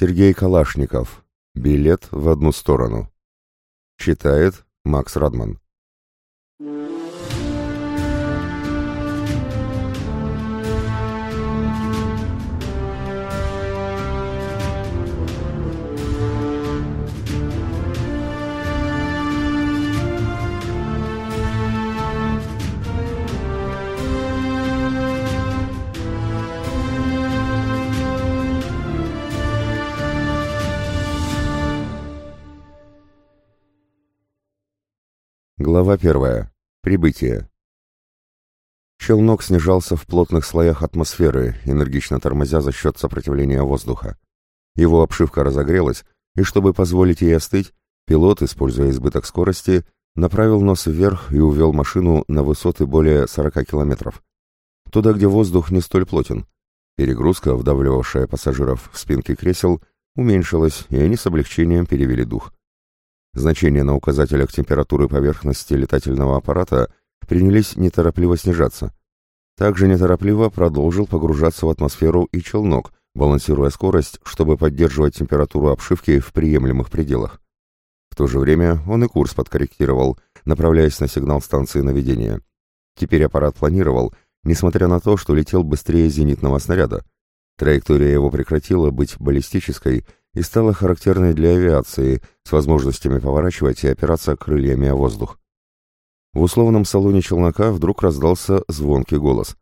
Сергей Калашников. Билет в одну сторону. Читает Макс Радман. Глава первая. Прибытие. Челнок снижался в плотных слоях атмосферы, энергично тормозя за счет сопротивления воздуха. Его обшивка разогрелась, и чтобы позволить ей остыть, пилот, используя избыток скорости, направил нос вверх и увел машину на высоты более 40 километров. Туда, где воздух не столь плотен. Перегрузка, вдавливавшая пассажиров в спинки кресел, уменьшилась, и они с облегчением перевели дух. Значения на указателях температуры поверхности летательного аппарата принялись неторопливо снижаться. Также неторопливо продолжил погружаться в атмосферу и челнок, балансируя скорость, чтобы поддерживать температуру обшивки в приемлемых пределах. В то же время он и курс подкорректировал, направляясь на сигнал станции наведения. Теперь аппарат планировал, несмотря на то, что летел быстрее зенитного снаряда. Траектория его прекратила быть баллистической и стала характерной для авиации с возможностями поворачивать и опираться крыльями о воздух. В условном салоне челнока вдруг раздался звонкий голос.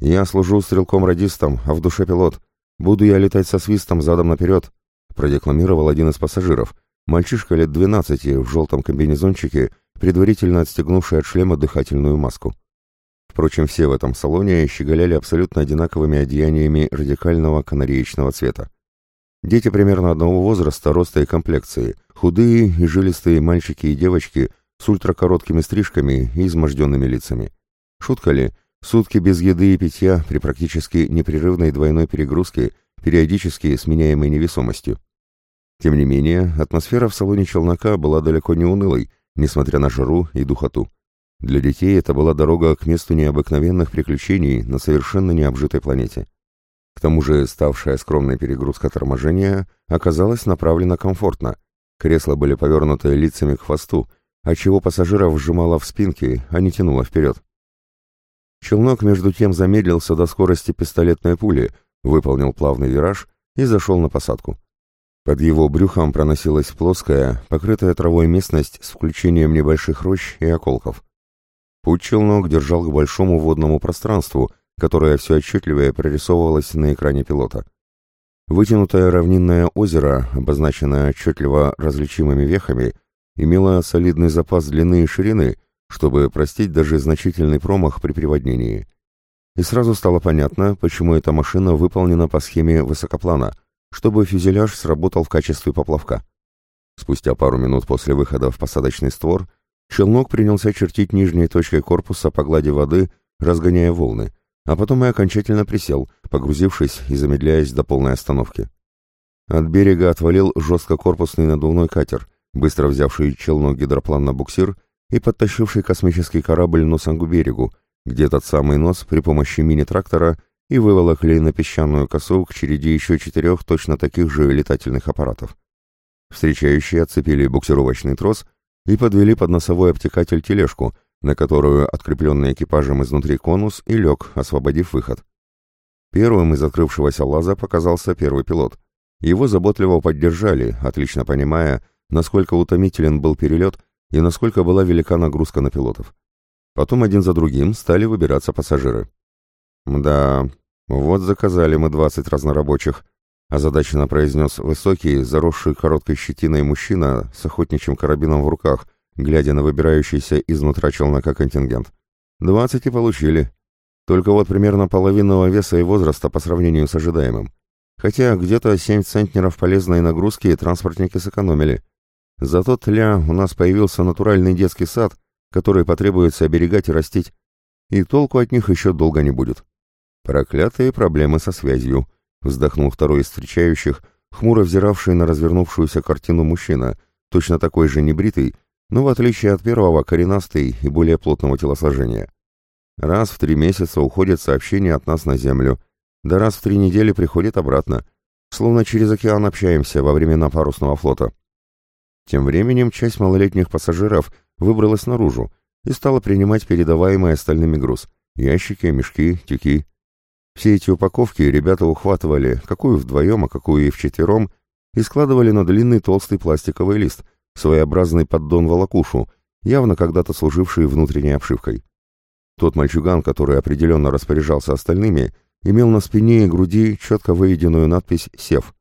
«Я служу стрелком-радистом, а в душе пилот. Буду я летать со свистом задом наперед», продекламировал один из пассажиров, мальчишка лет 12 в желтом комбинезончике, предварительно отстегнувший от шлема дыхательную маску. Впрочем, все в этом салоне щеголяли абсолютно одинаковыми одеяниями радикального канареечного цвета. Дети примерно одного возраста, роста и комплекции, худые и жилистые мальчики и девочки с ультракороткими стрижками и изможденными лицами. Шутка ли? Сутки без еды и питья при практически непрерывной двойной перегрузке, периодически сменяемой невесомостью. Тем не менее, атмосфера в салоне челнока была далеко не унылой, несмотря на жару и духоту. Для детей это была дорога к месту необыкновенных приключений на совершенно необжитой планете. К тому же ставшая скромной перегрузка торможения оказалась направлена комфортно. Кресла были повернуты лицами к хвосту, отчего пассажиров сжимало в спинке, а не тянуло вперед. Челнок между тем замедлился до скорости пистолетной пули, выполнил плавный вираж и зашел на посадку. Под его брюхом проносилась плоская, покрытая травой местность с включением небольших рощ и околков. Путь челнок держал к большому водному пространству, которая все отчетливее прорисовывалась на экране пилота. Вытянутое равнинное озеро, обозначенное отчетливо различимыми вехами, имело солидный запас длины и ширины, чтобы простить даже значительный промах при приводнении. И сразу стало понятно, почему эта машина выполнена по схеме высокоплана, чтобы фюзеляж сработал в качестве поплавка. Спустя пару минут после выхода в посадочный створ, челнок принялся чертить нижней точкой корпуса по глади воды, разгоняя волны, а потом и окончательно присел, погрузившись и замедляясь до полной остановки. От берега отвалил жесткокорпусный надувной катер, быстро взявший челнок гидроплан на буксир и подтащивший космический корабль носом к берегу, где этот самый нос при помощи мини-трактора и выволокли на песчаную косу к череде еще четырех точно таких же летательных аппаратов. Встречающие отцепили буксировочный трос и подвели под носовой обтекатель тележку, на которую открепленный экипажем изнутри конус и лег, освободив выход. Первым из открывшегося лаза показался первый пилот. Его заботливо поддержали, отлично понимая, насколько утомителен был перелет и насколько была велика нагрузка на пилотов. Потом один за другим стали выбираться пассажиры. «Да, вот заказали мы двадцать разнорабочих», озадаченно произнес высокий, заросший короткой щетиной мужчина с охотничьим карабином в руках – глядя на выбирающийся изнутра челнока контингент. «Двадцать и получили. Только вот примерно половинного веса и возраста по сравнению с ожидаемым. Хотя где-то семь центнеров полезной нагрузки транспортники сэкономили. Зато тля у нас появился натуральный детский сад, который потребуется оберегать и растить. И толку от них еще долго не будет. Проклятые проблемы со связью», — вздохнул второй из встречающих, хмуро взиравший на развернувшуюся картину мужчина, точно такой же небритый, но в отличие от первого коренастый и более плотного телосложения. Раз в три месяца уходит сообщение от нас на Землю, да раз в три недели приходит обратно. словно через океан общаемся во времена парусного флота. Тем временем часть малолетних пассажиров выбралась наружу и стала принимать передаваемый остальными груз – ящики, мешки, тюки. Все эти упаковки ребята ухватывали, какую вдвоем, а какую и вчетвером, и складывали на длинный толстый пластиковый лист, своеобразный поддон-волокушу, явно когда-то служивший внутренней обшивкой. Тот мальчуган, который определенно распоряжался остальными, имел на спине и груди четко выведенную надпись «Сев».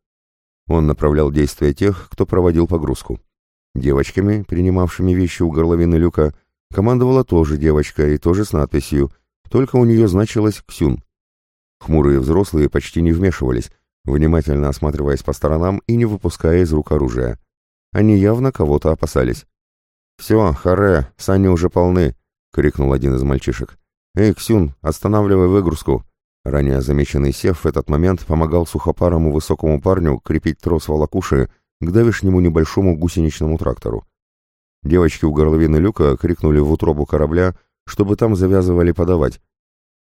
Он направлял действия тех, кто проводил погрузку. Девочками, принимавшими вещи у горловины люка, командовала тоже девочка и тоже с надписью, только у нее значилось «Ксюн». Хмурые взрослые почти не вмешивались, внимательно осматриваясь по сторонам и не выпуская из рук оружия. Они явно кого-то опасались. «Все, харе, сани уже полны», — крикнул один из мальчишек. «Эй, Ксюн, останавливай выгрузку!» Ранее замеченный Сев в этот момент помогал сухопарому высокому парню крепить трос волокуши к давешнему небольшому гусеничному трактору. Девочки у горловины люка крикнули в утробу корабля, чтобы там завязывали подавать,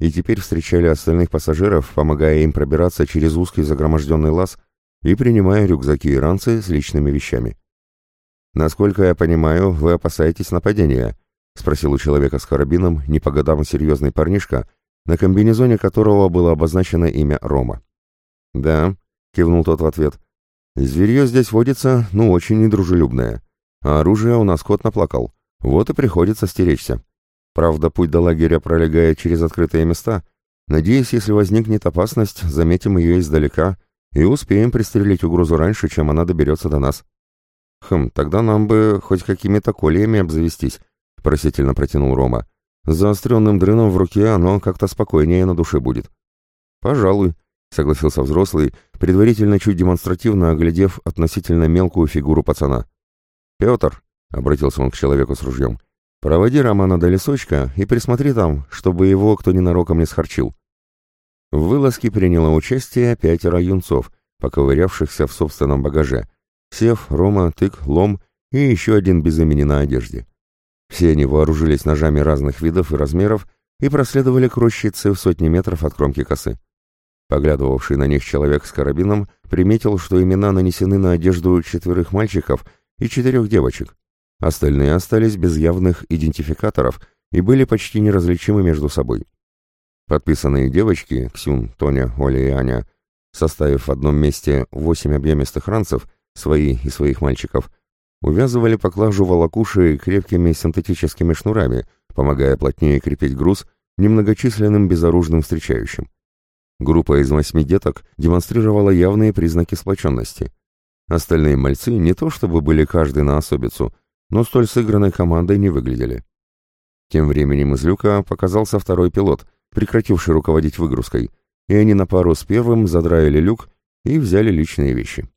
и теперь встречали остальных пассажиров, помогая им пробираться через узкий загроможденный лаз и принимая рюкзаки и ранцы с личными вещами. «Насколько я понимаю, вы опасаетесь нападения?» — спросил у человека с карабином, не по годам серьезный парнишка, на комбинезоне которого было обозначено имя Рома. «Да», — кивнул тот в ответ, — «зверье здесь водится, ну, очень недружелюбное, а оружие у нас кот наплакал, вот и приходится стеречься. Правда, путь до лагеря пролегает через открытые места. Надеюсь, если возникнет опасность, заметим ее издалека и успеем пристрелить угрозу раньше, чем она доберется до нас». «Хм, тогда нам бы хоть какими-то кольями обзавестись», — просительно протянул Рома. «С заостренным дрыном в руке оно как-то спокойнее на душе будет». «Пожалуй», — согласился взрослый, предварительно чуть демонстративно оглядев относительно мелкую фигуру пацана. «Петр», — обратился он к человеку с ружьем, — «проводи Романа до лесочка и присмотри там, чтобы его кто ненароком не схорчил». В вылазке приняло участие пятеро юнцов, поковырявшихся в собственном багаже — Сев, Рома, Тык, Лом и еще один без имени на одежде. Все они вооружились ножами разных видов и размеров и проследовали к рощице в сотни метров от кромки косы. Поглядывавший на них человек с карабином приметил, что имена нанесены на одежду четверых мальчиков и четырех девочек. Остальные остались без явных идентификаторов и были почти неразличимы между собой. Подписанные девочки, Ксюн, Тоня, Оля и Аня, составив в одном месте восемь объемистых ранцев, свои и своих мальчиков, увязывали поклажу волокуши крепкими синтетическими шнурами, помогая плотнее крепить груз немногочисленным безоружным встречающим. Группа из восьми деток демонстрировала явные признаки сплоченности. Остальные мальцы не то чтобы были каждый на особицу, но столь сыгранной командой не выглядели. Тем временем из люка показался второй пилот, прекративший руководить выгрузкой, и они на пару с первым задраили люк и взяли личные вещи.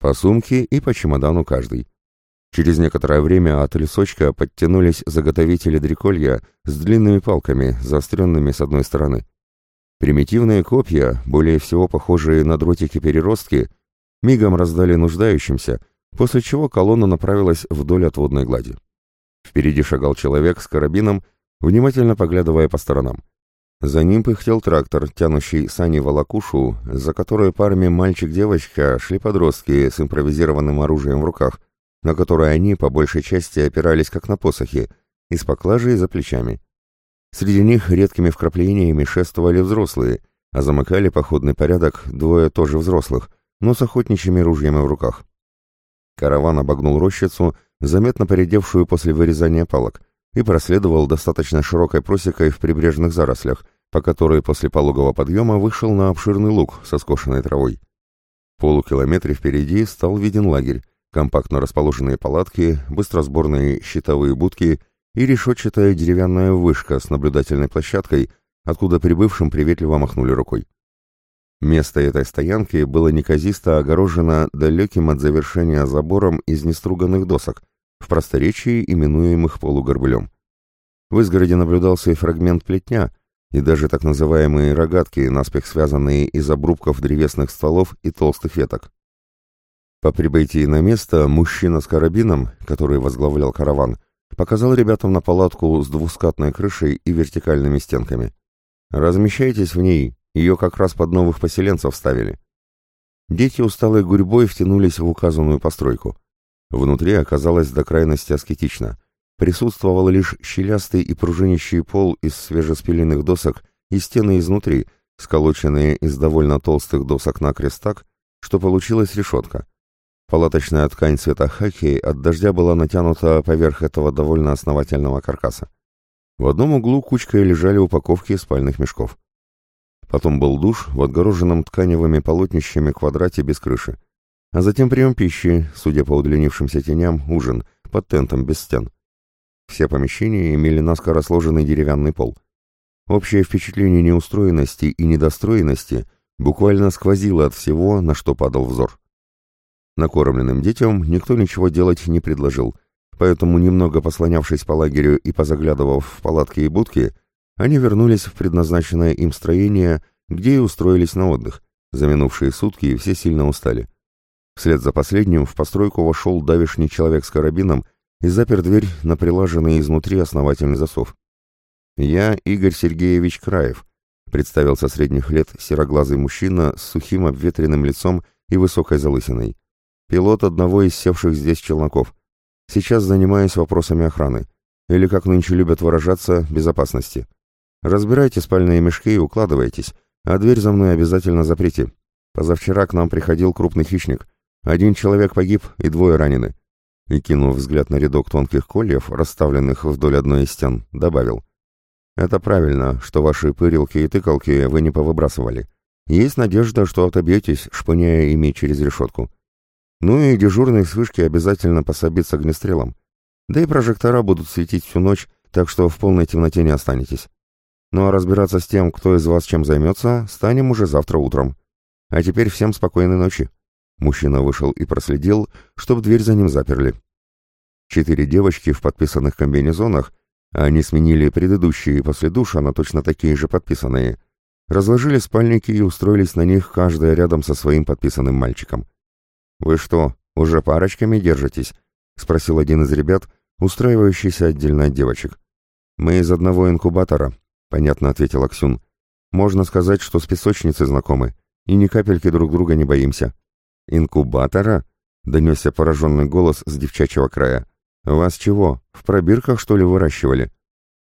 По сумке и по чемодану каждый. Через некоторое время от лесочка подтянулись заготовители дреколья с длинными палками, заостренными с одной стороны. Примитивные копья, более всего похожие на дротики-переростки, мигом раздали нуждающимся, после чего колонна направилась вдоль отводной глади. Впереди шагал человек с карабином, внимательно поглядывая по сторонам. За ним пыхтел трактор, тянущий сани волокушу, за которой парами мальчик-девочка шли подростки с импровизированным оружием в руках, на которое они по большей части опирались как на посохи, и с поклажей за плечами. Среди них редкими вкраплениями шествовали взрослые, а замыкали походный порядок двое тоже взрослых, но с охотничьими ружьями в руках. Караван обогнул рощицу, заметно поредевшую после вырезания палок, и проследовал достаточно широкой просекой в прибрежных зарослях, по которой после пологого подъема вышел на обширный луг со скошенной травой. В полукилометре впереди стал виден лагерь, компактно расположенные палатки, быстросборные щитовые будки и решетчатая деревянная вышка с наблюдательной площадкой, откуда прибывшим приветливо махнули рукой. Место этой стоянки было неказисто огорожено далеким от завершения забором из неструганных досок, в просторечии именуемых полугорбылем. В изгороде наблюдался и фрагмент плетня, и даже так называемые рогатки, наспех связанные из обрубков древесных стволов и толстых веток. По прибытии на место мужчина с карабином, который возглавлял караван, показал ребятам на палатку с двускатной крышей и вертикальными стенками. «Размещайтесь в ней, ее как раз под новых поселенцев ставили». дети усталой гурьбой втянулись в указанную постройку. Внутри оказалось до крайности аскетично. Присутствовал лишь щелястый и пружинищий пол из свежеспиленных досок и стены изнутри, сколоченные из довольно толстых досок накрест так, что получилась решетка. Палаточная ткань цвета хаки от дождя была натянута поверх этого довольно основательного каркаса. В одном углу кучкой лежали упаковки спальных мешков. Потом был душ в отгороженном тканевыми полотнищами квадрате без крыши. А затем прием пищи, судя по удлинившимся теням, ужин, под тентом без стен. Все помещения имели наскоро сложенный деревянный пол. Общее впечатление неустроенности и недостроенности буквально сквозило от всего, на что падал взор. Накормленным детям никто ничего делать не предложил — Поэтому, немного послонявшись по лагерю и позаглядывав в палатки и будки, они вернулись в предназначенное им строение, где и устроились на отдых. За минувшие сутки все сильно устали. Вслед за последним в постройку вошел давишний человек с карабином и запер дверь на прилаженный изнутри основательный засов. «Я Игорь Сергеевич Краев», — представился средних лет сероглазый мужчина с сухим обветренным лицом и высокой залысиной. «Пилот одного из севших здесь челноков. Сейчас занимаюсь вопросами охраны. Или, как нынче любят выражаться, безопасности. Разбирайте спальные мешки и укладывайтесь, а дверь за мной обязательно заприте. Позавчера к нам приходил крупный хищник. Один человек погиб и двое ранены. И, кинув взгляд на рядок тонких кольев, расставленных вдоль одной из стен, добавил. Это правильно, что ваши пырилки и тыкалки вы не повыбрасывали. Есть надежда, что отобьетесь, шпыняя ими через решетку. Ну и дежурный с вышки обязательно пособит с огнестрелом. Да и прожектора будут светить всю ночь, так что в полной темноте не останетесь. Ну а разбираться с тем, кто из вас чем займется, станем уже завтра утром. А теперь всем спокойной ночи. Мужчина вышел и проследил, чтобы дверь за ним заперли. Четыре девочки в подписанных комбинезонах, а они сменили предыдущие после душа на точно такие же подписанные, разложили спальники и устроились на них каждая рядом со своим подписанным мальчиком. «Вы что, уже парочками держитесь?» — спросил один из ребят, устраивающийся отдельно от девочек. «Мы из одного инкубатора», — понятно ответил Аксюн. «Можно сказать, что с песочницей знакомы, и ни капельки друг друга не боимся». «Инкубатора?» — донесся пораженный голос с девчачьего края. «Вас чего, в пробирках, что ли, выращивали?»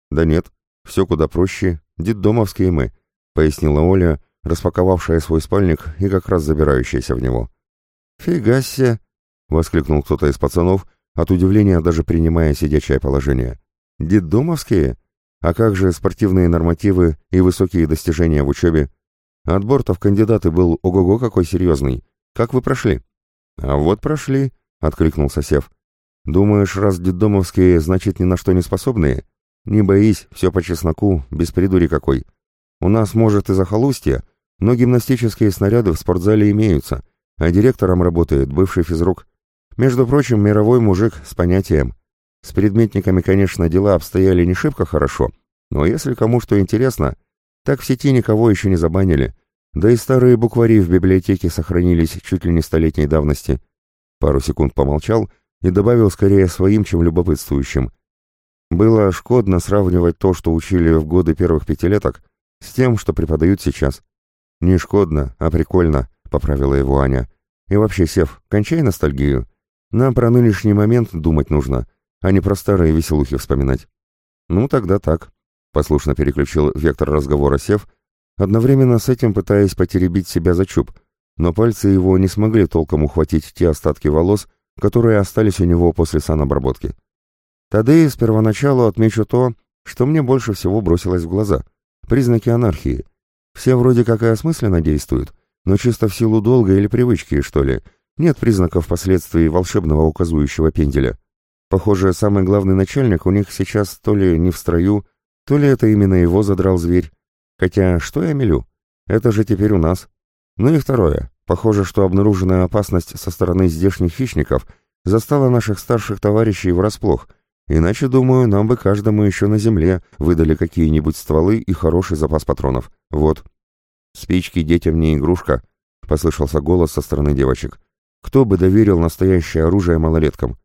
«Да нет, все куда проще, детдомовские мы», — пояснила Оля, распаковавшая свой спальник и как раз забирающаяся в него. «Фига себе!» — воскликнул кто-то из пацанов, от удивления даже принимая сидячее положение. «Детдомовские? А как же спортивные нормативы и высокие достижения в учебе? Отбор-то в кандидаты был ого-го какой серьезный. Как вы прошли?» «А вот прошли», — откликнулся Сев. «Думаешь, раз детдомовские, значит, ни на что не способные? Не боись, все по чесноку, без придури какой. У нас, может, и захолустье, но гимнастические снаряды в спортзале имеются, а директором работает бывший физрук. Между прочим, мировой мужик с понятием. С предметниками, конечно, дела обстояли не шибко хорошо, но если кому что интересно, так в сети никого еще не забанили. Да и старые буквари в библиотеке сохранились чуть ли не столетней давности. Пару секунд помолчал и добавил скорее своим, чем любопытствующим. Было шкодно сравнивать то, что учили в годы первых пятилеток, с тем, что преподают сейчас. Не шкодно, а прикольно. — поправила его Аня. «И вообще, Сев, кончай ностальгию. Нам про нынешний момент думать нужно, а не про старые веселухи вспоминать». «Ну, тогда так», — послушно переключил вектор разговора Сев, одновременно с этим пытаясь потеребить себя за чуб, но пальцы его не смогли толком ухватить те остатки волос, которые остались у него после санобработки. Тады с первоначалу отмечу то, что мне больше всего бросилось в глаза. Признаки анархии. Все вроде как и осмысленно действуют, но чисто в силу долга или привычки, что ли, нет признаков последствий волшебного указующего пенделя. Похоже, самый главный начальник у них сейчас то ли не в строю, то ли это именно его задрал зверь. Хотя, что я мелю? Это же теперь у нас. Ну и второе. Похоже, что обнаруженная опасность со стороны здешних хищников застала наших старших товарищей врасплох, иначе, думаю, нам бы каждому еще на земле выдали какие-нибудь стволы и хороший запас патронов. Вот. «Спички детям не игрушка», — послышался голос со стороны девочек. «Кто бы доверил настоящее оружие малолеткам?»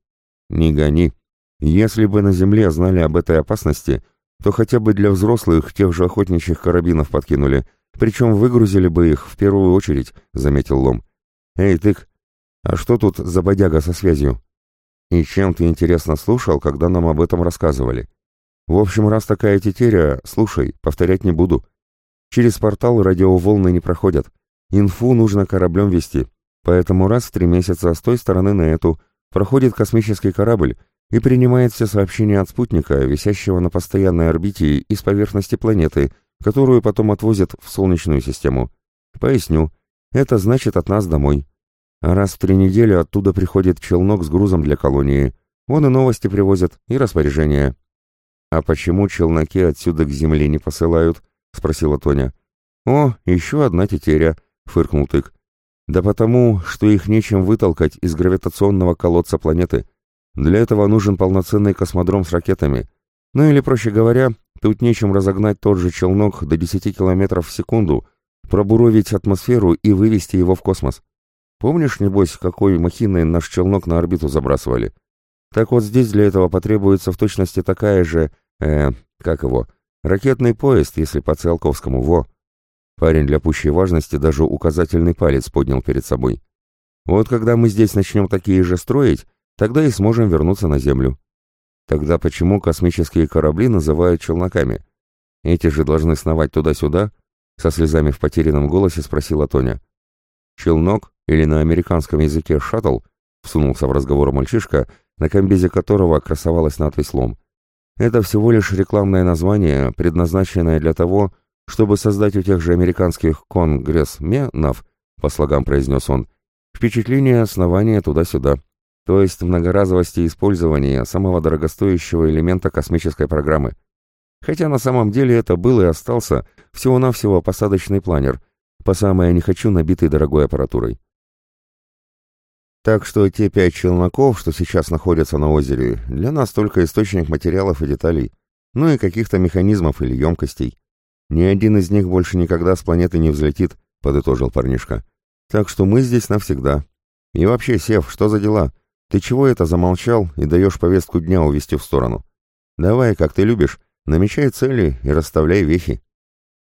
«Не гони. Если бы на земле знали об этой опасности, то хотя бы для взрослых тех же охотничьих карабинов подкинули, причем выгрузили бы их в первую очередь», — заметил Лом. «Эй, тык, а что тут за бодяга со связью?» «И чем ты, интересно, слушал, когда нам об этом рассказывали?» «В общем, раз такая тетеря, слушай, повторять не буду. Через портал радиоволны не проходят. Инфу нужно кораблем вести, поэтому раз в три месяца с той стороны на эту проходит космический корабль и принимает все сообщения от спутника, висящего на постоянной орбите из поверхности планеты, которую потом отвозят в Солнечную систему. Поясню. Это значит от нас домой. А раз в три недели оттуда приходит челнок с грузом для колонии. Вон и новости привозят, и распоряжения. «А почему челноки отсюда к земле не посылают?» — спросила Тоня. «О, еще одна тетеря», — фыркнул Тык. «Да потому, что их нечем вытолкать из гравитационного колодца планеты. Для этого нужен полноценный космодром с ракетами. Ну или, проще говоря, тут нечем разогнать тот же челнок до 10 километров в секунду, пробуровить атмосферу и вывести его в космос. Помнишь, небось, какой махиной наш челнок на орбиту забрасывали? Так вот здесь для этого потребуется в точности такая же, э, как его, ракетный поезд, если по Циолковскому, во. Парень для пущей важности даже указательный палец поднял перед собой. Вот когда мы здесь начнем такие же строить, тогда и сможем вернуться на Землю. Тогда почему космические корабли называют челноками? Эти же должны сновать туда-сюда? Со слезами в потерянном голосе спросила Тоня. Челнок, или на американском языке шаттл, всунулся в разговор мальчишка, на комбезе которого красовалась надпись «Лом». Это всего лишь рекламное название, предназначенное для того, чтобы создать у тех же американских конгрессменов, по слогам произнес он, впечатление основания туда-сюда то есть многоразовости использования самого дорогостоящего элемента космической программы. Хотя на самом деле это был и остался всего-навсего посадочный планер, по самое не хочу набитый дорогой аппаратурой. Так что те пять челноков, что сейчас находятся на озере, для нас только источник материалов и деталей, ну и каких-то механизмов или емкостей. Ни один из них больше никогда с планеты не взлетит, подытожил парнишка. Так что мы здесь навсегда. И вообще, Сев, что за дела? Ты чего это замолчал и даешь повестку дня увести в сторону? Давай, как ты любишь, намечай цели и расставляй вехи.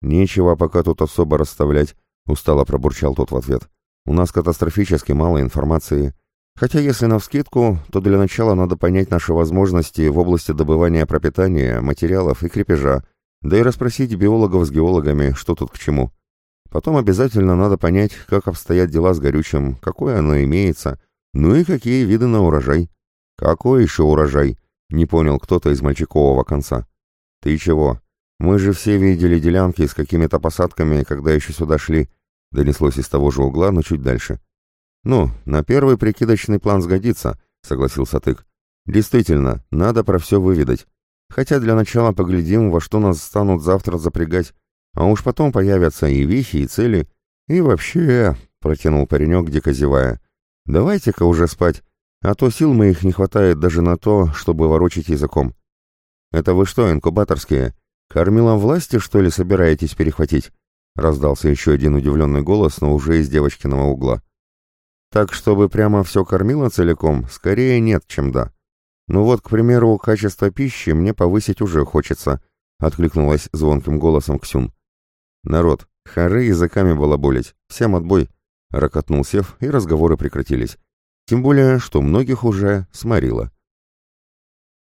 Нечего пока тут особо расставлять, устало пробурчал тот в ответ. У нас катастрофически мало информации. Хотя, если навскидку, то для начала надо понять наши возможности в области добывания пропитания, материалов и крепежа, да и расспросить биологов с геологами, что тут к чему. Потом обязательно надо понять, как обстоят дела с горючим, какое оно имеется, ну и какие виды на урожай? Какой еще урожай? Не понял кто-то из мальчикового конца. Ты чего? Мы же все видели делянки с какими-то посадками, когда еще сюда шли. Донеслось из того же угла, но чуть дальше. Ну, на первый прикидочный план сгодится, согласился Тык. Действительно, надо про все выведать. Хотя для начала поглядим, во что нас станут завтра запрягать, а уж потом появятся и вехи, и цели. И вообще, протянул паренек, дико зевая, Давайте-ка уже спать, а то сил моих не хватает даже на то, чтобы ворочить языком. Это вы что, инкубаторские? Кормилом власти, что ли, собираетесь перехватить? Раздался еще один удивленный голос, но уже из девочкиного угла. Так, чтобы прямо все кормило целиком, скорее нет, чем да. Ну вот, к примеру, качество пищи мне повысить уже хочется, откликнулась звонким голосом Ксюн. Народ, хоры языками балаболить, всем отбой. Рокотнул Сев, и разговоры прекратились. Тем более, что многих уже сморило.